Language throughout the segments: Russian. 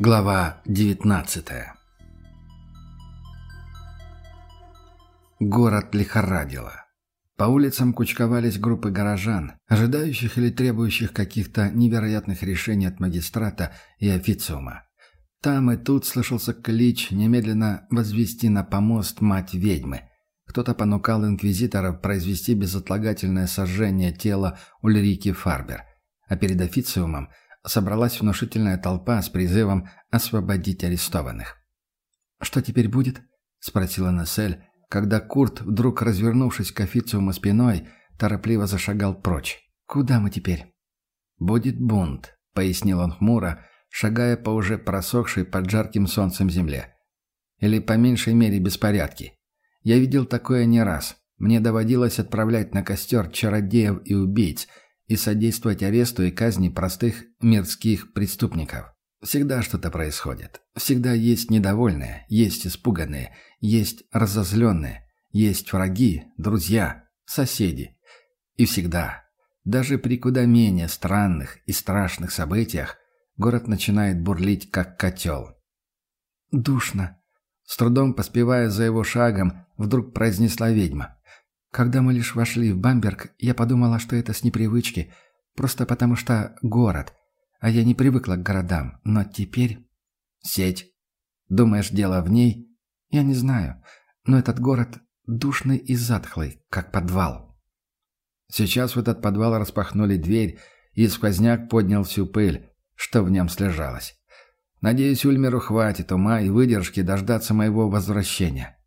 Глава 19 Город лихорадило. По улицам кучковались группы горожан, ожидающих или требующих каких-то невероятных решений от магистрата и официума. Там и тут слышался клич немедленно возвести на помост мать ведьмы. Кто-то понукал инквизиторов произвести безотлагательное сожжение тела Ульрики Фарбер. А перед официумом – собралась внушительная толпа с призывом освободить арестованных. «Что теперь будет?» — спросила Нессель, когда Курт, вдруг развернувшись к официуму спиной, торопливо зашагал прочь. «Куда мы теперь?» «Будет бунт», — пояснил он хмуро, шагая по уже просохшей под жарким солнцем земле. «Или по меньшей мере беспорядки. Я видел такое не раз. Мне доводилось отправлять на костер чародеев и убийц — и содействовать аресту и казни простых мирских преступников. Всегда что-то происходит. Всегда есть недовольные, есть испуганные, есть разозленные, есть враги, друзья, соседи. И всегда, даже при куда менее странных и страшных событиях, город начинает бурлить, как котел. «Душно», — с трудом поспевая за его шагом, вдруг произнесла ведьма. Когда мы лишь вошли в Бамберг, я подумала, что это с непривычки, просто потому что город, а я не привыкла к городам, но теперь... Сеть. Думаешь, дело в ней? Я не знаю, но этот город душный и затхлый, как подвал. Сейчас в этот подвал распахнули дверь, и сквозняк поднял всю пыль, что в нем слежалось. Надеюсь, Ульмеру хватит ума и выдержки дождаться моего возвращения.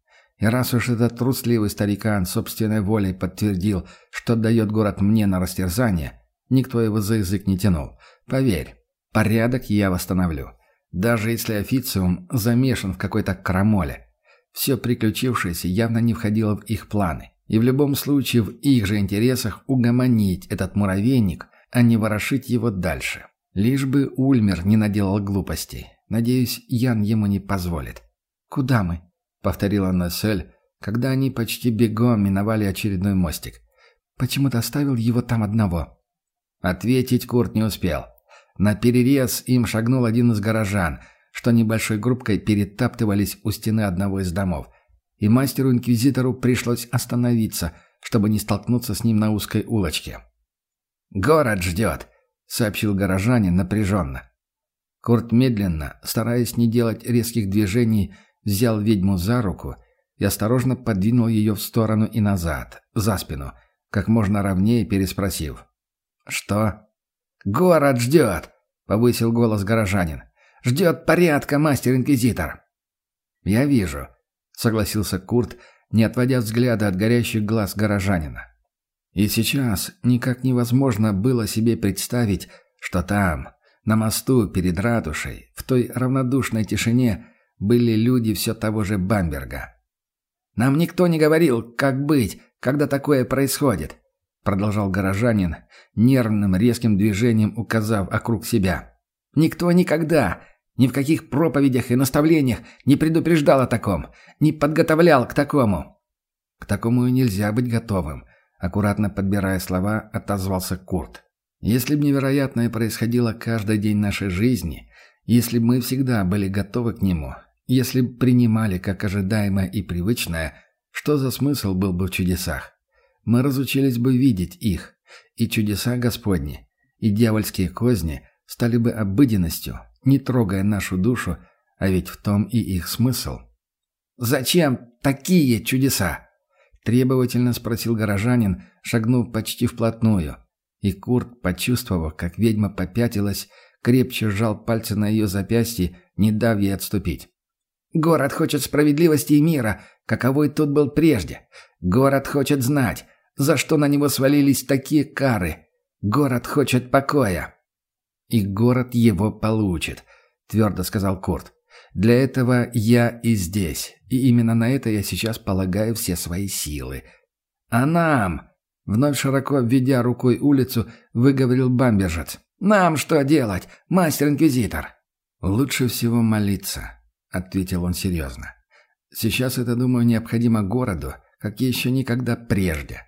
И раз уж этот трусливый старикан собственной волей подтвердил, что отдает город мне на растерзание, никто его за язык не тянул. Поверь, порядок я восстановлю. Даже если официум замешан в какой-то крамоле. Все приключившееся явно не входило в их планы. И в любом случае в их же интересах угомонить этот муравейник, а не ворошить его дальше. Лишь бы Ульмер не наделал глупостей. Надеюсь, Ян ему не позволит. «Куда мы?» — повторила Нессель, когда они почти бегом миновали очередной мостик. «Почему-то оставил его там одного». Ответить Курт не успел. На перерез им шагнул один из горожан, что небольшой группкой перетаптывались у стены одного из домов. И мастеру-инквизитору пришлось остановиться, чтобы не столкнуться с ним на узкой улочке. «Город ждет», — сообщил горожанин напряженно. Курт медленно, стараясь не делать резких движений, — взял ведьму за руку и осторожно подвинул ее в сторону и назад, за спину, как можно ровнее переспросив. «Что?» «Город ждет!» — повысил голос горожанин. «Ждет порядка, мастер-инквизитор!» «Я вижу», — согласился Курт, не отводя взгляда от горящих глаз горожанина. И сейчас никак невозможно было себе представить, что там, на мосту перед ратушей, в той равнодушной тишине, были люди все того же Бамберга. «Нам никто не говорил, как быть, когда такое происходит», продолжал горожанин, нервным резким движением указав округ себя. «Никто никогда, ни в каких проповедях и наставлениях не предупреждал о таком, не подготовлял к такому». «К такому и нельзя быть готовым», аккуратно подбирая слова, отозвался Курт. «Если б невероятное происходило каждый день нашей жизни, если бы мы всегда были готовы к нему, если принимали как ожидаемое и привычное, что за смысл был бы в чудесах? Мы разучились бы видеть их, и чудеса Господни, и дьявольские козни стали бы обыденностью, не трогая нашу душу, а ведь в том и их смысл. «Зачем такие чудеса?» – требовательно спросил горожанин, шагнув почти вплотную. И Курт, почувствовав, как ведьма попятилась, крепче сжал пальцы на ее запястье, не дав ей отступить. Город хочет справедливости и мира, каковой тут был прежде. Город хочет знать, за что на него свалились такие кары. Город хочет покоя. И город его получит, твердо сказал Курт. Для этого я и здесь, и именно на это я сейчас полагаю все свои силы. А нам, вновь широко введя рукой улицу, выговорил бамбержец. Нам что делать, мастер-инквизитор? Лучше всего молиться. — ответил он серьезно. «Сейчас это, думаю, необходимо городу, как еще никогда прежде».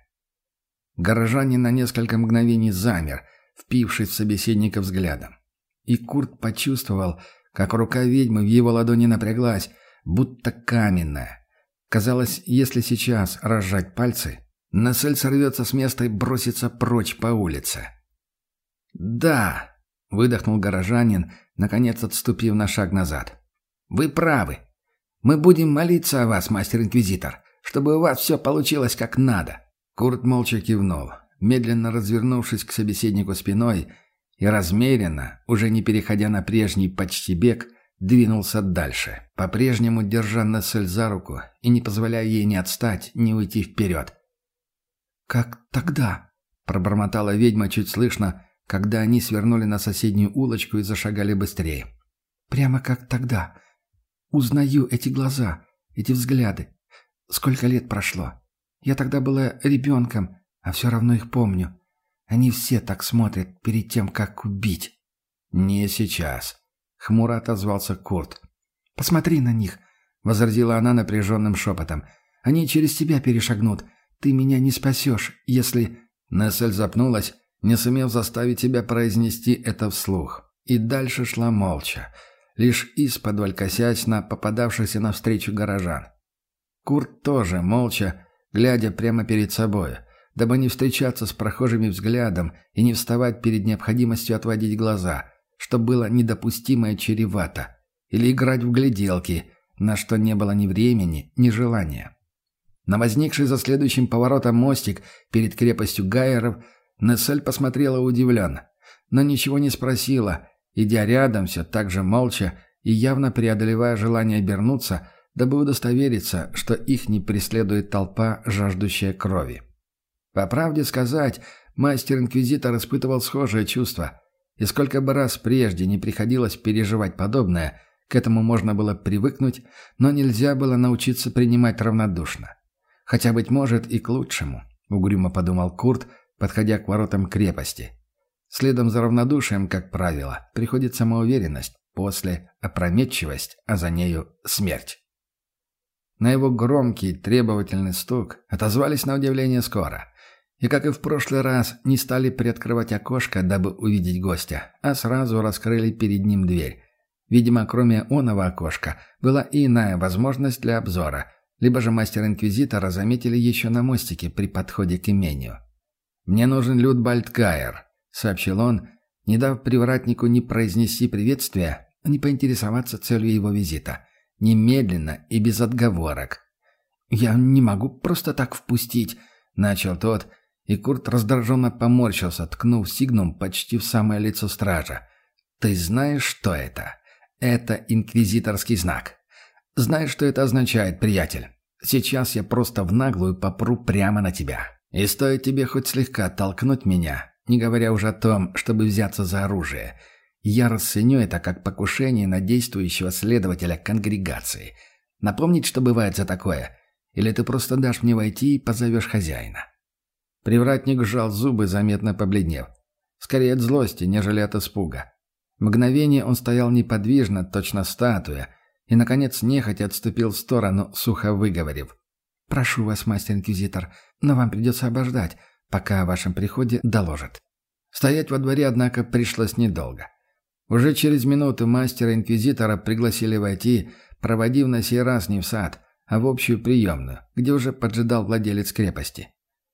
Горожанин на несколько мгновений замер, впившись в собеседника взглядом. И Курт почувствовал, как рука ведьмы в его ладони напряглась, будто каменная. Казалось, если сейчас разжать пальцы, Насель сорвется с места и бросится прочь по улице. «Да», — выдохнул горожанин, наконец отступив на шаг назад. «Вы правы. Мы будем молиться о вас, мастер-инквизитор, чтобы у вас все получилось как надо». Курт молча кивнул, медленно развернувшись к собеседнику спиной и размеренно, уже не переходя на прежний почти бег, двинулся дальше, по-прежнему держа Нессель за руку и не позволяя ей ни отстать, ни уйти вперед. «Как тогда?» – пробормотала ведьма чуть слышно, когда они свернули на соседнюю улочку и зашагали быстрее. «Прямо как тогда. Узнаю эти глаза, эти взгляды. Сколько лет прошло. Я тогда была ребенком, а все равно их помню. Они все так смотрят перед тем, как убить». «Не сейчас», — хмуро отозвался Курт. «Посмотри на них», — возразила она напряженным шепотом. «Они через тебя перешагнут. Ты меня не спасешь, если...» Нессель запнулась, не сумев заставить себя произнести это вслух. И дальше шла молча, лишь из-под косясь на попадавшихся навстречу горожан. Курт тоже молча, глядя прямо перед собой, дабы не встречаться с прохожими взглядом и не вставать перед необходимостью отводить глаза, что было недопустимо и чревато, или играть в гляделки, на что не было ни времени, ни желания. На возникший за следующим поворотом мостик перед крепостью Гайеров Нессель посмотрела удивленно, но ничего не спросила, идя рядом все так же молча и явно преодолевая желание обернуться, дабы удостовериться, что их не преследует толпа, жаждущая крови. По правде сказать, мастер-инквизитор испытывал схожее чувство, и сколько бы раз прежде не приходилось переживать подобное, к этому можно было привыкнуть, но нельзя было научиться принимать равнодушно. Хотя, быть может, и к лучшему, угрюмо подумал Курт, подходя к воротам крепости. Следом за равнодушием, как правило, приходит самоуверенность, после – опрометчивость, а за нею – смерть. На его громкий, требовательный стук отозвались на удивление скоро. И, как и в прошлый раз, не стали приоткрывать окошко, дабы увидеть гостя, а сразу раскрыли перед ним дверь. Видимо, кроме оного окошка, была и иная возможность для обзора, либо же мастер-инквизитора заметили еще на мостике при подходе к имению. «Мне нужен Людбальд Гайер», — сообщил он, не дав привратнику ни произнести приветствия, ни поинтересоваться целью его визита. Немедленно и без отговорок. «Я не могу просто так впустить», — начал тот, и Курт раздраженно поморщился, ткнув сигнум почти в самое лицо стража. «Ты знаешь, что это? Это инквизиторский знак. Знаешь, что это означает, приятель? Сейчас я просто в наглую попру прямо на тебя. И стоит тебе хоть слегка толкнуть меня, не говоря уже о том, чтобы взяться за оружие, я расценю это как покушение на действующего следователя конгрегации. Напомнить, что бывает за такое? Или ты просто дашь мне войти и позовешь хозяина?» Привратник сжал зубы, заметно побледнев. Скорее от злости, нежели от испуга. Мгновение он стоял неподвижно, точно статуя, и, наконец, нехотя отступил в сторону, сухо выговорив. «Прошу вас, мастер-инквизитор, но вам придется обождать, пока о вашем приходе доложат». Стоять во дворе, однако, пришлось недолго. Уже через минуту мастера-инквизитора пригласили войти, проводив на сей раз не в сад, а в общую приемную, где уже поджидал владелец крепости.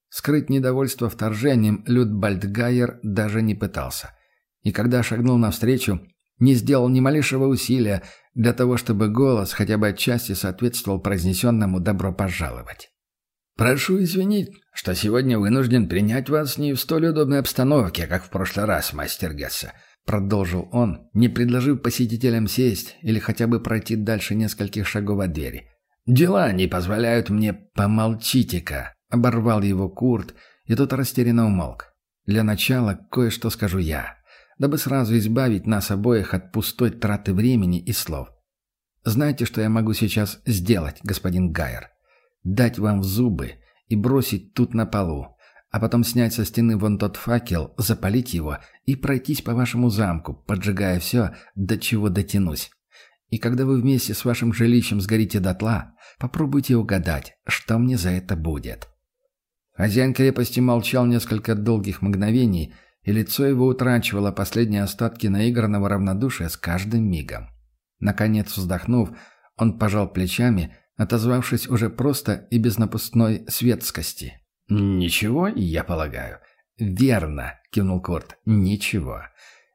Скрыть недовольство вторжением Людбальдгайер даже не пытался. И когда шагнул навстречу, не сделал ни малейшего усилия для того, чтобы голос хотя бы отчасти соответствовал произнесенному «добро пожаловать». «Прошу извинить, что сегодня вынужден принять вас не в столь удобной обстановке, как в прошлый раз, мастер Гесса», — продолжил он, не предложив посетителям сесть или хотя бы пройти дальше нескольких шагов от двери. «Дела не позволяют мне... Помолчите-ка!» — оборвал его Курт, и тот растерянно умолк. «Для начала кое-что скажу я, дабы сразу избавить нас обоих от пустой траты времени и слов. Знаете, что я могу сейчас сделать, господин Гайер?» Дать вам в зубы и бросить тут на полу, а потом снять со стены вон тот факел, запалить его и пройтись по вашему замку, поджигая все, до чего дотянусь. И когда вы вместе с вашим жилищем сгорите дотла, попробуйте угадать, что мне за это будет». Хозяин крепости молчал несколько долгих мгновений, и лицо его утрачивало последние остатки наигранного равнодушия с каждым мигом. Наконец вздохнув, он пожал плечами, отозвавшись уже просто и без напускной светскости. «Ничего, я полагаю». «Верно», — кивнул Корт, — «ничего.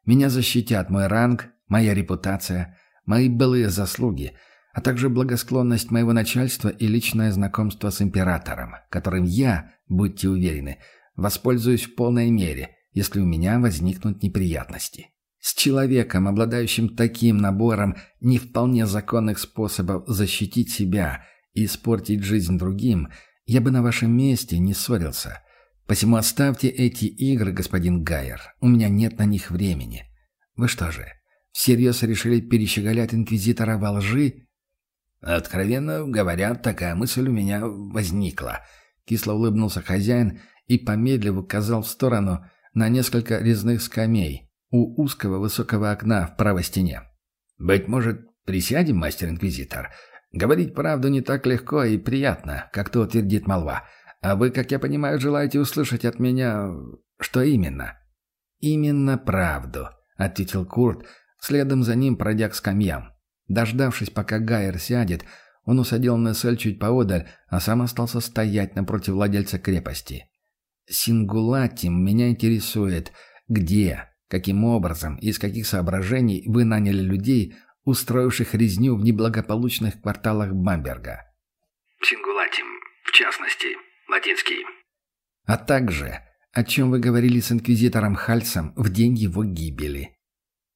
Меня защитят мой ранг, моя репутация, мои былые заслуги, а также благосклонность моего начальства и личное знакомство с императором, которым я, будьте уверены, воспользуюсь в полной мере, если у меня возникнут неприятности. С человеком, обладающим таким набором не вполне законных способов защитить себя и испортить жизнь другим, я бы на вашем месте не ссорился. Посему оставьте эти игры, господин Гайер, у меня нет на них времени. Вы что же, всерьез решили перещеголять инквизитора во лжи «Откровенно говоря, такая мысль у меня возникла», — кисло улыбнулся хозяин и, помедлив, указал в сторону на несколько резных скамей у узкого высокого окна в правой стене. «Быть может, присядем, мастер-инквизитор? Говорить правду не так легко и приятно, как то утвердит молва. А вы, как я понимаю, желаете услышать от меня... что именно?» «Именно правду», — ответил Курт, следом за ним пройдя к скамьям. Дождавшись, пока Гайер сядет, он усадил Нессель чуть поодаль, а сам остался стоять напротив владельца крепости. «Сингулатим меня интересует, где, каким образом и из каких соображений вы наняли людей, устроивших резню в неблагополучных кварталах Бамберга?» «Сингулатим, в частности, латинский». «А также, о чем вы говорили с инквизитором Хальцем в день его гибели?»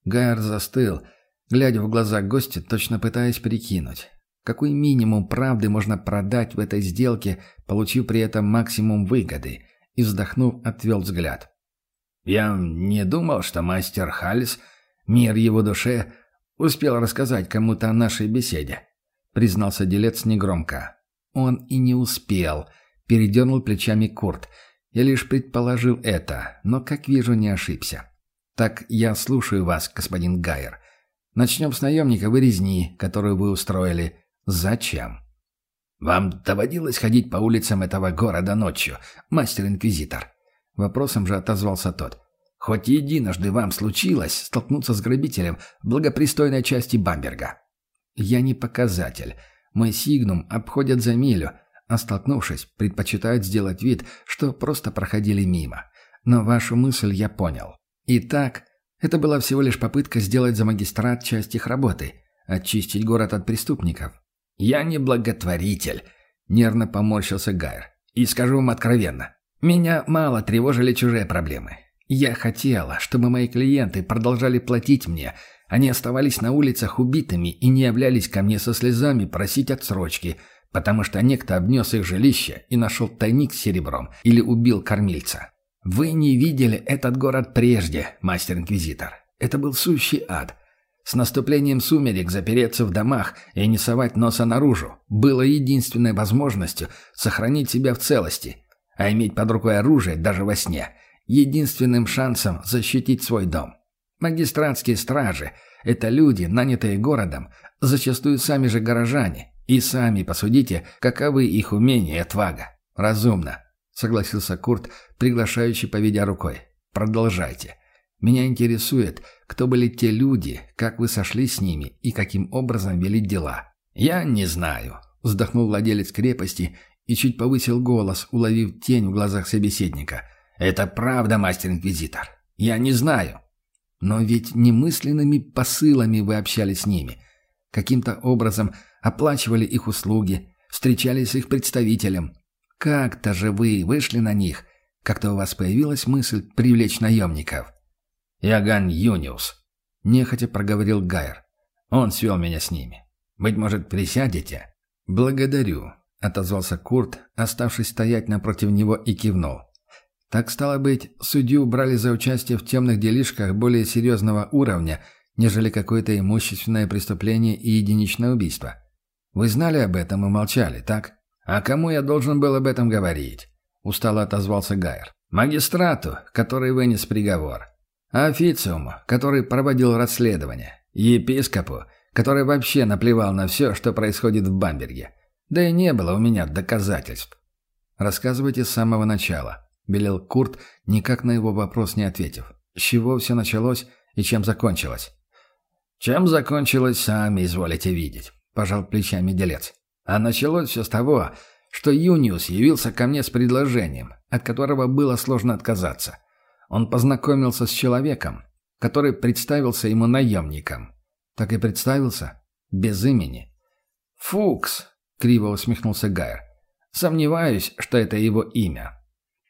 Гайер застыл, — глядя в глаза гостя, точно пытаясь прикинуть, какой минимум правды можно продать в этой сделке, получив при этом максимум выгоды, и, вздохнув, отвел взгляд. «Я не думал, что мастер Хальс, мир его душе, успел рассказать кому-то о нашей беседе», признался делец негромко. «Он и не успел», — передернул плечами Курт. «Я лишь предположил это, но, как вижу, не ошибся. Так я слушаю вас, господин Гайер. Начнем с наемника вы резни, которую вы устроили. Зачем? Вам доводилось ходить по улицам этого города ночью, мастер-инквизитор? Вопросом же отозвался тот. Хоть единожды вам случилось столкнуться с грабителем в благопристойной части Бамберга. Я не показатель. Мой сигнум обходят за милю, а столкнувшись, предпочитают сделать вид, что просто проходили мимо. Но вашу мысль я понял. Итак, это была всего лишь попытка сделать за магистрат часть их работы – очистить город от преступников. «Я не благотворитель», – нервно поморщился Гайр. «И скажу вам откровенно, меня мало тревожили чужие проблемы. Я хотела, чтобы мои клиенты продолжали платить мне, они оставались на улицах убитыми и не являлись ко мне со слезами просить отсрочки, потому что некто обнес их жилище и нашел тайник с серебром или убил кормильца. Вы не видели этот город прежде, мастер-инквизитор. Это был сущий ад. С наступлением сумерек запереться в домах и не совать носа наружу было единственной возможностью сохранить себя в целости, а иметь под рукой оружие даже во сне – единственным шансом защитить свой дом. Магистратские стражи – это люди, нанятые городом, зачастую сами же горожане, и сами посудите, каковы их умения и отвага. Разумно, согласился Курт, приглашающий, поведя рукой. «Продолжайте. Меня интересует, кто были те люди, как вы сошли с ними и каким образом вели дела». «Я не знаю», — вздохнул владелец крепости и чуть повысил голос, уловив тень в глазах собеседника. «Это правда, мастер-инквизитор. Я не знаю». «Но ведь немысленными посылами вы общались с ними. Каким-то образом оплачивали их услуги, встречались с их представителем, как-то же вы вышли на них. Как-то у вас появилась мысль привлечь наемников. Яган Юниус. Нехотя проговорил Гайер. Он свел меня с ними. Быть может, присядете? Благодарю, отозвался Курт, оставшись стоять напротив него и кивнул. Так стало быть, судью брали за участие в темных делишках более серьезного уровня, нежели какое-то имущественное преступление и единичное убийство. Вы знали об этом и молчали, так? «А кому я должен был об этом говорить?» — устало отозвался Гайер. «Магистрату, который вынес приговор. Официуму, который проводил расследование. Епископу, который вообще наплевал на все, что происходит в Бамберге. Да и не было у меня доказательств». «Рассказывайте с самого начала», — велел Курт, никак на его вопрос не ответив. «С чего все началось и чем закончилось?» «Чем закончилось, сами изволите видеть», — пожал плечами делец. «А началось все с того, что Юниус явился ко мне с предложением, от которого было сложно отказаться. Он познакомился с человеком, который представился ему наемником. Так и представился? Без имени. «Фукс», — криво усмехнулся Гайер. «Сомневаюсь, что это его имя».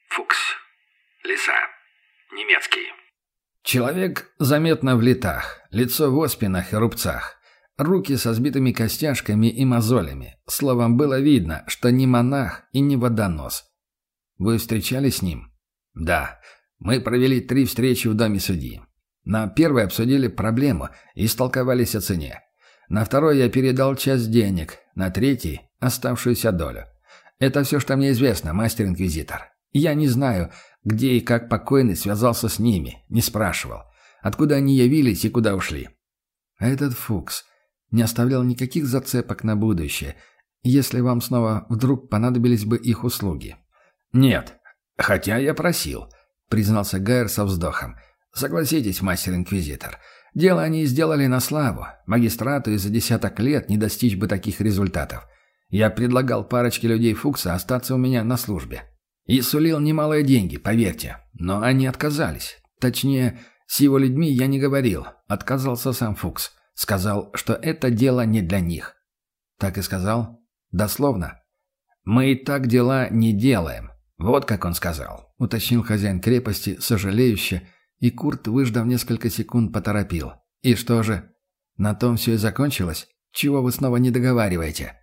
«Фукс. Лиса. Немецкий». Человек заметно в летах, лицо в оспинах и рубцах. Руки со сбитыми костяшками и мозолями. Словом, было видно, что не монах и не водонос. Вы встречались с ним? Да. Мы провели три встречи в доме судьи. На первой обсудили проблему и столковались о цене. На второй я передал часть денег, на третий – оставшуюся долю. Это все, что мне известно, мастер-инквизитор. Я не знаю, где и как покойный связался с ними, не спрашивал. Откуда они явились и куда ушли. А этот Фукс не оставлял никаких зацепок на будущее, если вам снова вдруг понадобились бы их услуги. «Нет, хотя я просил», — признался Гайер со вздохом. «Согласитесь, мастер-инквизитор, дело они сделали на славу. Магистрату и за десяток лет не достичь бы таких результатов. Я предлагал парочке людей Фукса остаться у меня на службе. И сулил немалые деньги, поверьте. Но они отказались. Точнее, с его людьми я не говорил. Отказался сам Фукс. Сказал, что это дело не для них. Так и сказал? Дословно. «Мы и так дела не делаем». Вот как он сказал, уточнил хозяин крепости, сожалеюще, и Курт, выждав несколько секунд, поторопил. «И что же? На том все и закончилось? Чего вы снова не договариваете?»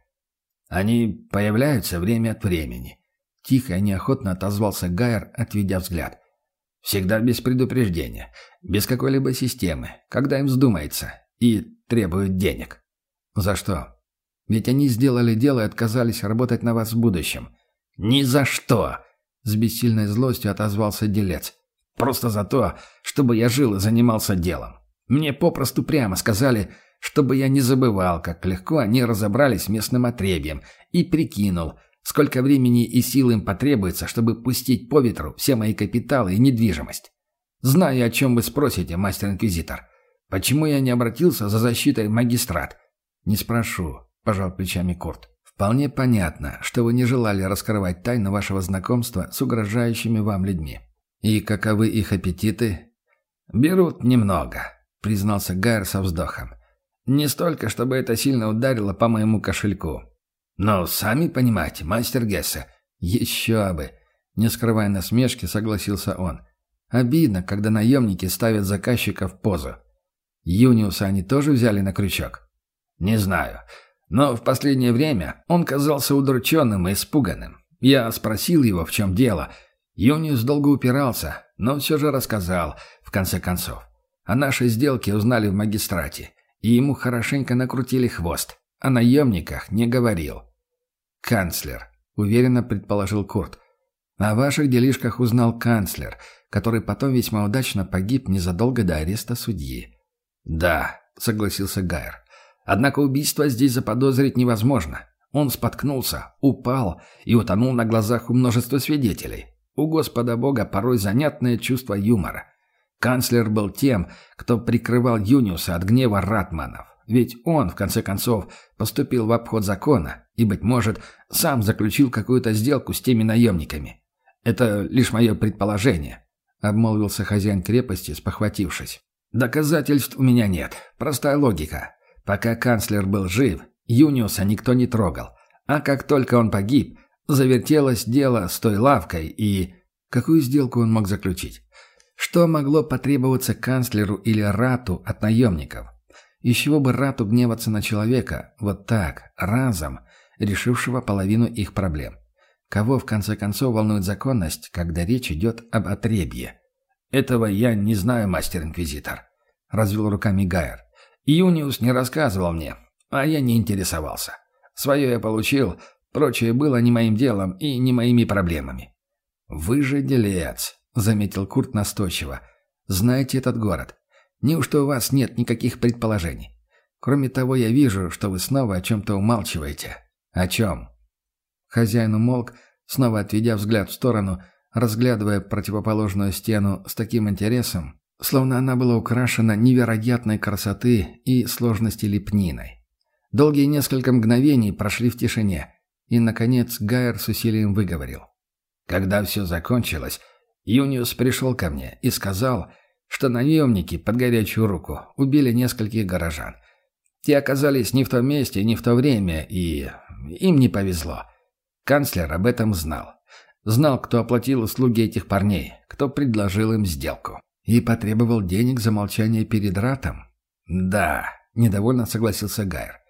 «Они появляются время от времени». Тихо и неохотно отозвался Гайер, отведя взгляд. «Всегда без предупреждения, без какой-либо системы, когда им вздумается, и требуют денег». «За что?» «Ведь они сделали дело и отказались работать на вас в будущем». «Ни за что!» — с бессильной злостью отозвался делец. «Просто за то, чтобы я жил и занимался делом. Мне попросту прямо сказали, чтобы я не забывал, как легко они разобрались с местным отребьем, и прикинул, сколько времени и сил им потребуется, чтобы пустить по ветру все мои капиталы и недвижимость. Знаю, о чем вы спросите, мастер-инквизитор. Почему я не обратился за защитой магистрат? Не спрошу, пожал плечами Курт. Вполне понятно, что вы не желали раскрывать тайну вашего знакомства с угрожающими вам людьми. И каковы их аппетиты? Берут немного, признался Гайер со вздохом. Не столько, чтобы это сильно ударило по моему кошельку. Но сами понимаете, мастер Гессе, еще бы. Не скрывая насмешки, согласился он. Обидно, когда наемники ставят заказчика в позу. Юниуса они тоже взяли на крючок? Не знаю. Но в последнее время он казался удрученным и испуганным. Я спросил его, в чем дело. Юниус долго упирался, но все же рассказал, в конце концов. О нашей сделке узнали в магистрате и ему хорошенько накрутили хвост. О наемниках не говорил. «Канцлер», — уверенно предположил Курт. «О ваших делишках узнал канцлер, который потом весьма удачно погиб незадолго до ареста судьи». «Да», — согласился Гайер. «Однако убийство здесь заподозрить невозможно. Он споткнулся, упал и утонул на глазах у множества свидетелей. У Господа Бога порой занятное чувство юмора. Канцлер был тем, кто прикрывал Юниуса от гнева ратманов. Ведь он, в конце концов, поступил в обход закона и, быть может, сам заключил какую-то сделку с теми наемниками. Это лишь мое предположение, — обмолвился хозяин крепости, спохватившись. Доказательств у меня нет. Простая логика. Пока канцлер был жив, Юниуса никто не трогал. А как только он погиб, завертелось дело с той лавкой и... Какую сделку он мог заключить? Что могло потребоваться канцлеру или рату от наемников? Из чего бы рату гневаться на человека, вот так, разом, решившего половину их проблем? Кого, в конце концов, волнует законность, когда речь идет об отребье? «Этого я не знаю, мастер-инквизитор», — развел руками Гайер. «Юниус не рассказывал мне, а я не интересовался. Свое я получил, прочее было не моим делом и не моими проблемами». «Вы же делец», заметил Курт настойчиво. «Знаете этот город. Неужто у вас нет никаких предположений? Кроме того, я вижу, что вы снова о чем-то умалчиваете. О чем?» Хозяин умолк, снова отведя взгляд в сторону, разглядывая противоположную стену с таким интересом, словно она была украшена невероятной красоты и сложности лепниной. Долгие несколько мгновений прошли в тишине, и, наконец, Гайер с усилием выговорил. Когда все закончилось, Юниус пришел ко мне и сказал, что наемники под горячую руку убили нескольких горожан. Те оказались не в том месте, не в то время, и им не повезло. Канцлер об этом знал. Знал, кто оплатил услуги этих парней, кто предложил им сделку. И потребовал денег за молчание перед ратом? Да, недовольно согласился Гайр.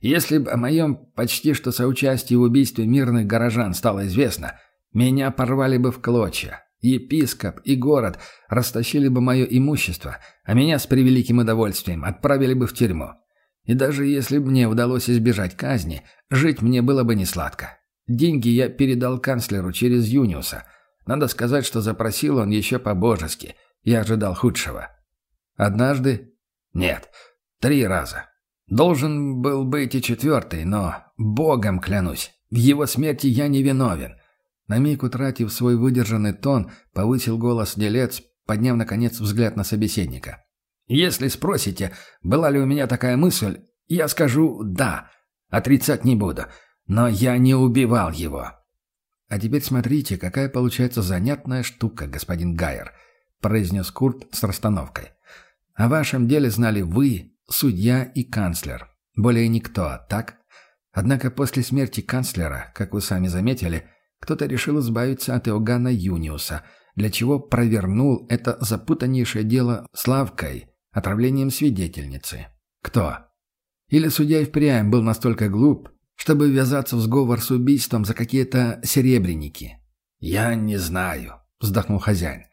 Если бы о моем почти что соучастии в убийстве мирных горожан стало известно, меня порвали бы в клочья. Епископ и город растащили бы мое имущество, а меня с превеликим удовольствием отправили бы в тюрьму. И даже если бы мне удалось избежать казни, жить мне было бы несладко. Деньги я передал канцлеру через Юниуса. Надо сказать, что запросил он еще по-божески. Я ожидал худшего. Однажды? Нет, три раза. Должен был быть и четвертый, но, богом клянусь, в его смерти я не виновен. На миг утратив свой выдержанный тон, повысил голос делец, подняв, наконец, взгляд на собеседника. «Если спросите, была ли у меня такая мысль, я скажу «да». Отрицать не буду. Но я не убивал его». «А теперь смотрите, какая получается занятная штука, господин Гайер», — произнес Курт с расстановкой. «О вашем деле знали вы, судья и канцлер. Более никто, так? Однако после смерти канцлера, как вы сами заметили, — кто-то решил избавиться от Иоганна Юниуса, для чего провернул это запутаннейшее дело с лавкой, отравлением свидетельницы. Кто? Или судья и впрямь был настолько глуп, чтобы ввязаться в сговор с убийством за какие-то серебряники? «Я не знаю», — вздохнул хозяин.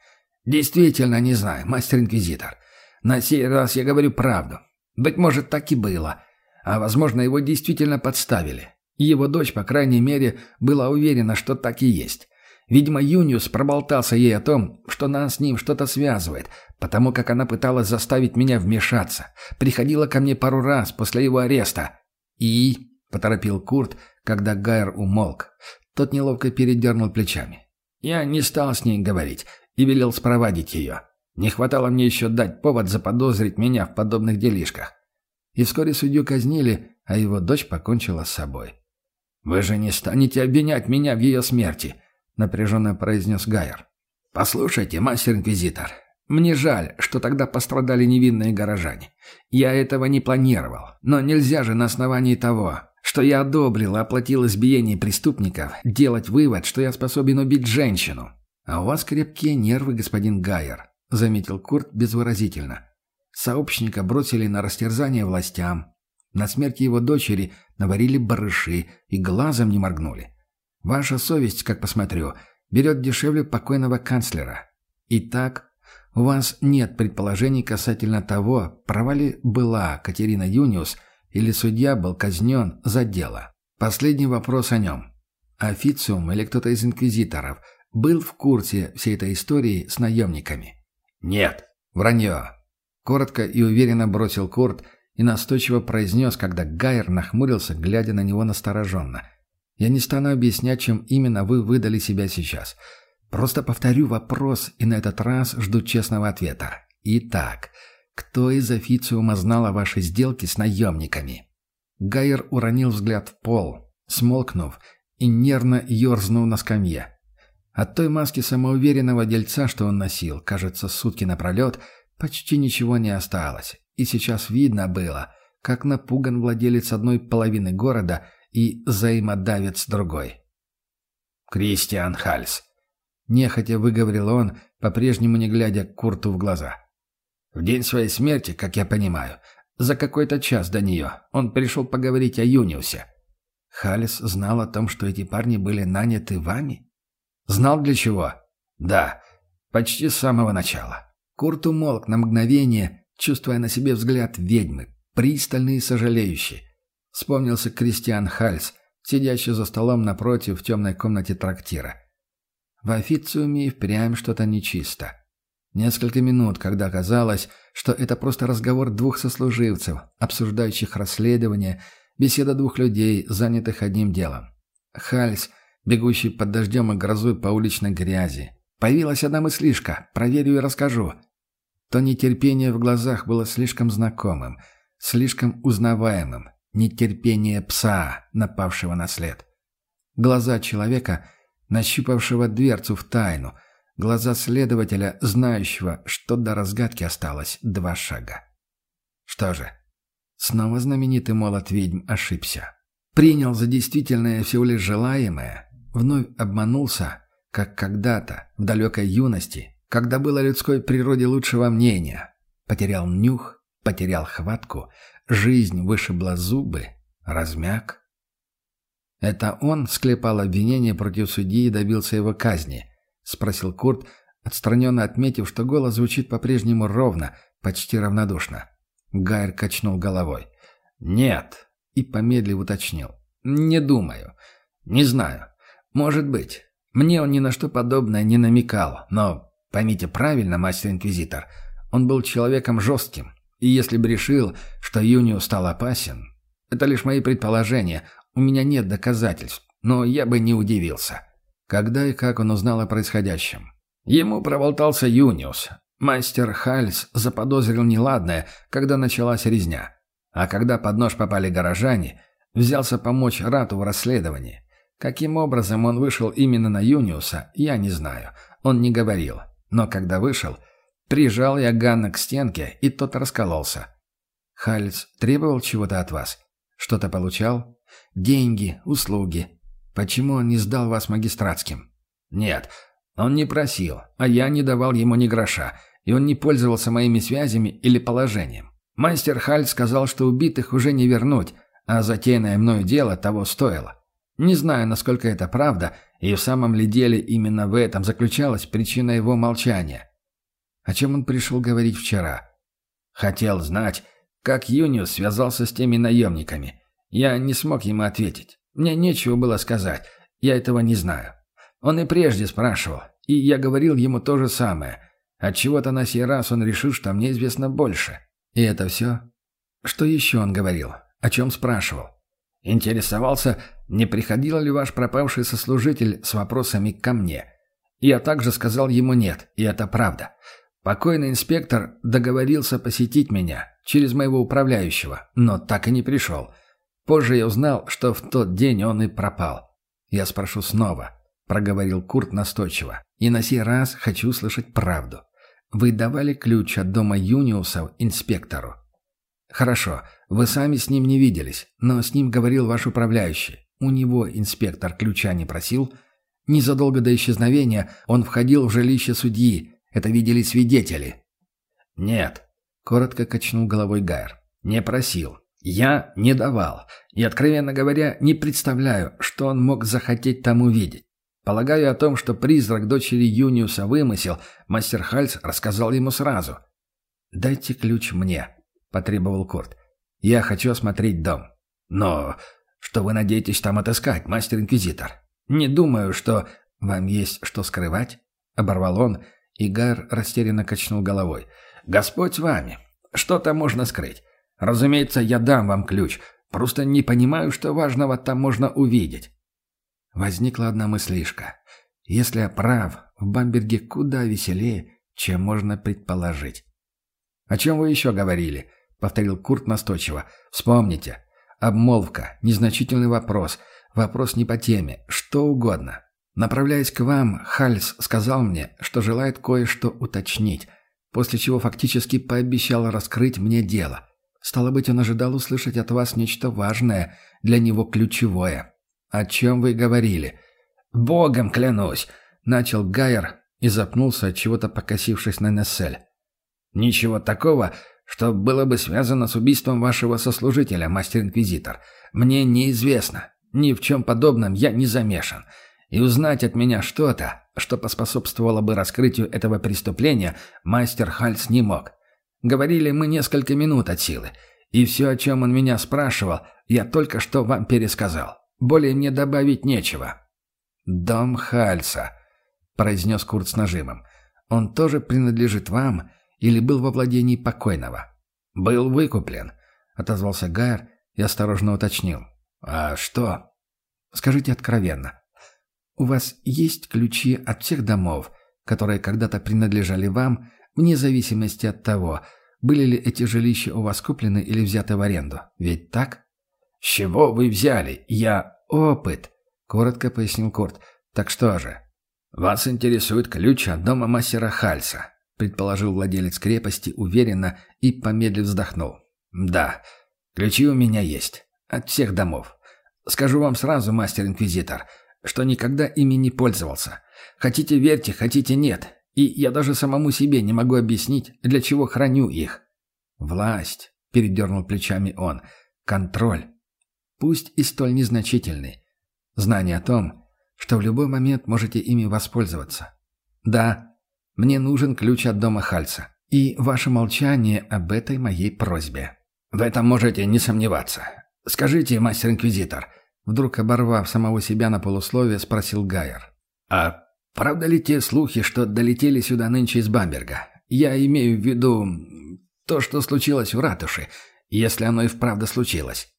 «Действительно не знаю, мастер-инквизитор. На сей раз я говорю правду. Быть может, так и было. А, возможно, его действительно подставили. Его дочь, по крайней мере, была уверена, что так и есть. Видимо, Юниус проболтался ей о том, что нас с ним что-то связывает, потому как она пыталась заставить меня вмешаться. Приходила ко мне пару раз после его ареста. «И...» — поторопил Курт, когда Гайер умолк. Тот неловко передернул плечами. Я не стал с ней говорить и велел спровадить ее. Не хватало мне еще дать повод заподозрить меня в подобных делишках. И вскоре судью казнили, а его дочь покончила с собой. «Вы же не станете обвинять меня в ее смерти», — напряженно произнес Гайер. «Послушайте, мастер-инквизитор, мне жаль, что тогда пострадали невинные горожане. Я этого не планировал, но нельзя же на основании того, что я одобрил и оплатил избиение преступников, делать вывод, что я способен убить женщину. А у вас крепкие нервы, господин Гайер», — заметил Курт безвыразительно. Сообщника бросили на растерзание властям, на смерти его дочери наварили барыши и глазом не моргнули. Ваша совесть, как посмотрю, берет дешевле покойного канцлера. Итак, у вас нет предположений касательно того, права ли была Катерина Юниус или судья был казнен за дело. Последний вопрос о нем. Официум или кто-то из инквизиторов был в курсе всей этой истории с наемниками? Нет. Вранье. Коротко и уверенно бросил Курт, и настойчиво произнес, когда Гайер нахмурился, глядя на него настороженно. «Я не стану объяснять, чем именно вы выдали себя сейчас. Просто повторю вопрос, и на этот раз жду честного ответа. Итак, кто из официума знал о вашей сделке с наемниками?» Гайер уронил взгляд в пол, смолкнув и нервно ерзнул на скамье. От той маски самоуверенного дельца, что он носил, кажется, сутки напролет, почти ничего не осталось, и сейчас видно было, как напуган владелец одной половины города и взаимодавец другой. «Кристиан Хальс», — нехотя выговорил он, по-прежнему не глядя Курту в глаза. «В день своей смерти, как я понимаю, за какой-то час до нее он пришел поговорить о Юниусе. Халис знал о том, что эти парни были наняты вами? Знал для чего? Да, почти с самого начала. Курт умолк на мгновение, чувствуя на себе взгляд ведьмы, пристальный и сожалеющий. Вспомнился Кристиан Хальс, сидящий за столом напротив в темной комнате трактира. В официуме и впрямь что-то нечисто. Несколько минут, когда казалось, что это просто разговор двух сослуживцев, обсуждающих расследование, беседа двух людей, занятых одним делом. Хальс, бегущий под дождем и грозой по уличной грязи. Появилась одна мыслишка, проверю и расскажу. То нетерпение в глазах было слишком знакомым, слишком узнаваемым. Нетерпение пса, напавшего на след. Глаза человека, нащупавшего дверцу в тайну. Глаза следователя, знающего, что до разгадки осталось два шага. Что же, снова знаменитый молот ведьм ошибся. Принял за действительное всего лишь желаемое, вновь обманулся, как когда-то, в далекой юности, когда было людской природе лучшего мнения. Потерял нюх, потерял хватку, жизнь вышибла зубы, размяк. «Это он склепал обвинение против судьи и добился его казни?» — спросил Курт, отстраненно отметив, что голос звучит по-прежнему ровно, почти равнодушно. Гайр качнул головой. «Нет», — и помедлив уточнил. «Не думаю. Не знаю. Может быть. Мне он ни на что подобное не намекал, но, поймите правильно, мастер-инквизитор, он был человеком жестким, и если бы решил, что Юнио стал опасен... Это лишь мои предположения, у меня нет доказательств, но я бы не удивился. Когда и как он узнал о происходящем? Ему проболтался Юниус. Мастер Хальс заподозрил неладное, когда началась резня. А когда под нож попали горожане, взялся помочь Рату в расследовании. Каким образом он вышел именно на Юниуса, я не знаю. Он не говорил. Но когда вышел, прижал я Ганна к стенке, и тот раскололся. Хальц требовал чего-то от вас? Что-то получал? Деньги, услуги. Почему он не сдал вас магистратским? Нет, он не просил, а я не давал ему ни гроша, и он не пользовался моими связями или положением. Мастер Хальц сказал, что убитых уже не вернуть, а затеянное мною дело того стоило. Не знаю, насколько это правда, и в самом ли деле именно в этом заключалась причина его молчания. О чем он пришел говорить вчера? Хотел знать, как Юниус связался с теми наемниками. Я не смог ему ответить. Мне нечего было сказать. Я этого не знаю. Он и прежде спрашивал, и я говорил ему то же самое. Отчего-то на сей раз он решил, что мне известно больше. И это все? Что еще он говорил? О чем спрашивал? Интересовался, не приходил ли ваш пропавший сослужитель с вопросами ко мне. Я также сказал ему нет, и это правда. Покойный инспектор договорился посетить меня через моего управляющего, но так и не пришел. Позже я узнал, что в тот день он и пропал. Я спрошу снова, проговорил Курт настойчиво. И на сей раз хочу слышать правду. Вы давали ключ от дома Юниуса инспектору? Хорошо, вы сами с ним не виделись, но с ним говорил ваш управляющий. У него инспектор ключа не просил. Незадолго до исчезновения он входил в жилище судьи, это видели свидетели». «Нет», — коротко качнул головой Гайер. «Не просил. Я не давал. И, откровенно говоря, не представляю, что он мог захотеть там увидеть. Полагаю о том, что призрак дочери Юниуса вымысел, мастер Хальц рассказал ему сразу. «Дайте ключ мне», — потребовал Курт. «Я хочу осмотреть дом». «Но что вы надеетесь там отыскать, мастер-инквизитор?» «Не думаю, что...» «Вам есть что скрывать?» — оборвал он, Игар растерянно качнул головой. «Господь с вами. Что там можно скрыть? Разумеется, я дам вам ключ. Просто не понимаю, что важного там можно увидеть». Возникла одна мыслишка. Если я прав, в Бамберге куда веселее, чем можно предположить. «О чем вы еще говорили?» — повторил Курт настойчиво. «Вспомните. Обмолвка, незначительный вопрос, вопрос не по теме, что угодно. Направляясь к вам, Хальс сказал мне, что желает кое-что уточнить, после чего фактически пообещал раскрыть мне дело. Стало быть, он ожидал услышать от вас нечто важное, для него ключевое. О чем вы говорили? «Богом клянусь!» — начал Гайер и запнулся от чего-то покосившись на Нессель. «Ничего такого, что было бы связано с убийством вашего сослужителя, мастер-инквизитор. Мне неизвестно. Ни в чем подобном я не замешан и узнать от меня что-то, что поспособствовало бы раскрытию этого преступления, мастер Хальц не мог. Говорили мы несколько минут от силы, и все, о чем он меня спрашивал, я только что вам пересказал. Более мне добавить нечего». «Дом Хальца», — произнес Курт с нажимом. «Он тоже принадлежит вам или был во владении покойного?» «Был выкуплен», — отозвался Гайер и осторожно уточнил. «А что?» «Скажите откровенно, у вас есть ключи от всех домов, которые когда-то принадлежали вам, Вне зависимости от того, были ли эти жилища у вас куплены или взяты в аренду. Ведь так? «С чего вы взяли? Я...» «Опыт», — коротко пояснил Курт. «Так что же?» «Вас интересует ключ от дома мастера Хальса», — предположил владелец крепости уверенно и, помедлив, вздохнул. «Да, ключи у меня есть. От всех домов. Скажу вам сразу, мастер-инквизитор, что никогда ими не пользовался. Хотите верьте, хотите нет. И я даже самому себе не могу объяснить, для чего храню их». «Власть», — передернул плечами он, — «контроль. Пусть и столь незначительный. Знание о том, что в любой момент можете ими воспользоваться. Да, мне нужен ключ от дома Хальца. И ваше молчание об этой моей просьбе. В этом можете не сомневаться. Скажите, мастер-инквизитор, вдруг оборвав самого себя на полусловие, спросил Гайер. А правда ли те слухи, что долетели сюда нынче из Бамберга? Я имею в виду то, что случилось в ратуше, если оно и вправду случилось.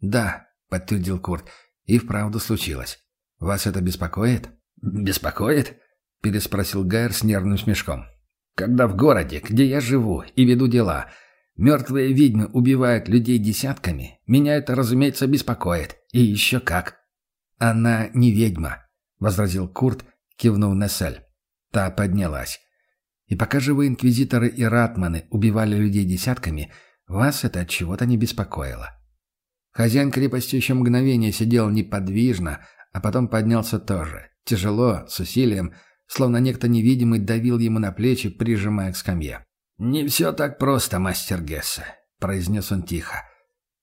Да, подтвердил Курт, и вправду случилось. «Вас это беспокоит?» «Беспокоит?» – переспросил Гайер с нервным смешком. «Когда в городе, где я живу и веду дела, мертвые ведьмы убивают людей десятками, меня это, разумеется, беспокоит. И еще как!» «Она не ведьма», — возразил Курт, кивнув Нессель. Та поднялась. «И пока живые инквизиторы и ратманы убивали людей десятками, вас это от чего-то не беспокоило. Хозяин крепости еще мгновение сидел неподвижно, а потом поднялся тоже. Тяжело, с усилием, словно некто невидимый давил ему на плечи, прижимая к скамье. «Не все так просто, мастер Гессе», — произнес он тихо.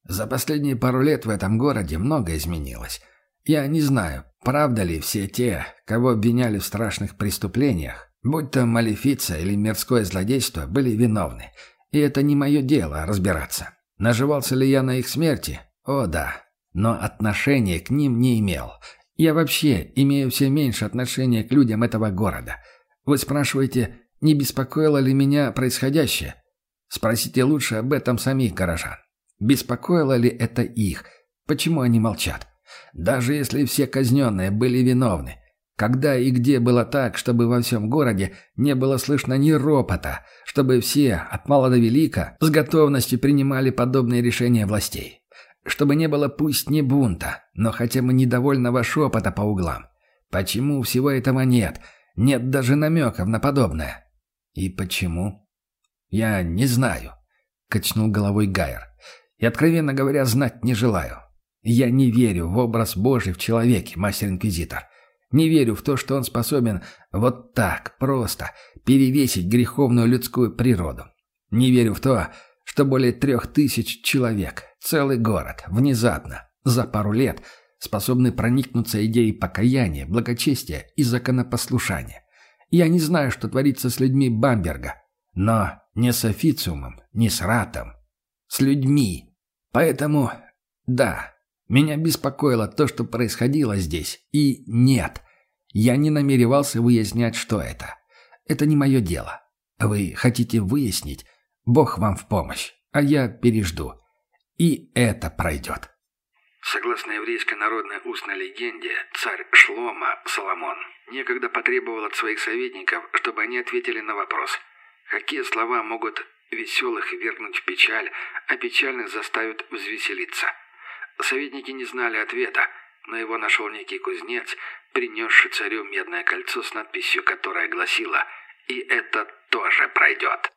«За последние пару лет в этом городе много изменилось. Я не знаю, правда ли все те, кого обвиняли в страшных преступлениях, будь то малефиция или мирское злодейство, были виновны. И это не мое дело разбираться. Наживался ли я на их смерти? О да, но отношения к ним не имел. Я вообще имею все меньше отношения к людям этого города. Вы спрашиваете, не беспокоило ли меня происходящее? Спросите лучше об этом самих горожан. Беспокоило ли это их? Почему они молчат? Даже если все казненные были виновны. Когда и где было так, чтобы во всем городе не было слышно ни ропота, чтобы все, от мала до велика, с готовностью принимали подобные решения властей? Чтобы не было пусть не бунта, но хотя бы недовольного шепота по углам. Почему всего этого нет? Нет даже намеков на подобное. И почему? Я не знаю, качнул головой Гайер. И, откровенно говоря, знать не желаю. Я не верю в образ Божий в человеке, мастер-инквизитор. Не верю в то, что он способен вот так, просто, перевесить греховную людскую природу. Не верю в то, что более трех тысяч человек, целый город, внезапно, за пару лет, способны проникнуться идеей покаяния, благочестия и законопослушания. Я не знаю, что творится с людьми Бамберга, но не с официумом, не с ратом, с людьми. Поэтому, да, меня беспокоило то, что происходило здесь, и нет, я не намеревался выяснять, что это. Это не мое дело. Вы хотите выяснить, Бог вам в помощь, а я пережду. И это пройдет. Согласно еврейской народной устной легенде, царь Шлома, Соломон, некогда потребовал от своих советников, чтобы они ответили на вопрос, какие слова могут веселых вернуть в печаль, а печальных заставят взвеселиться. Советники не знали ответа, но его нашел некий кузнец, принесший царю медное кольцо с надписью, которая гласила «И это тоже пройдет».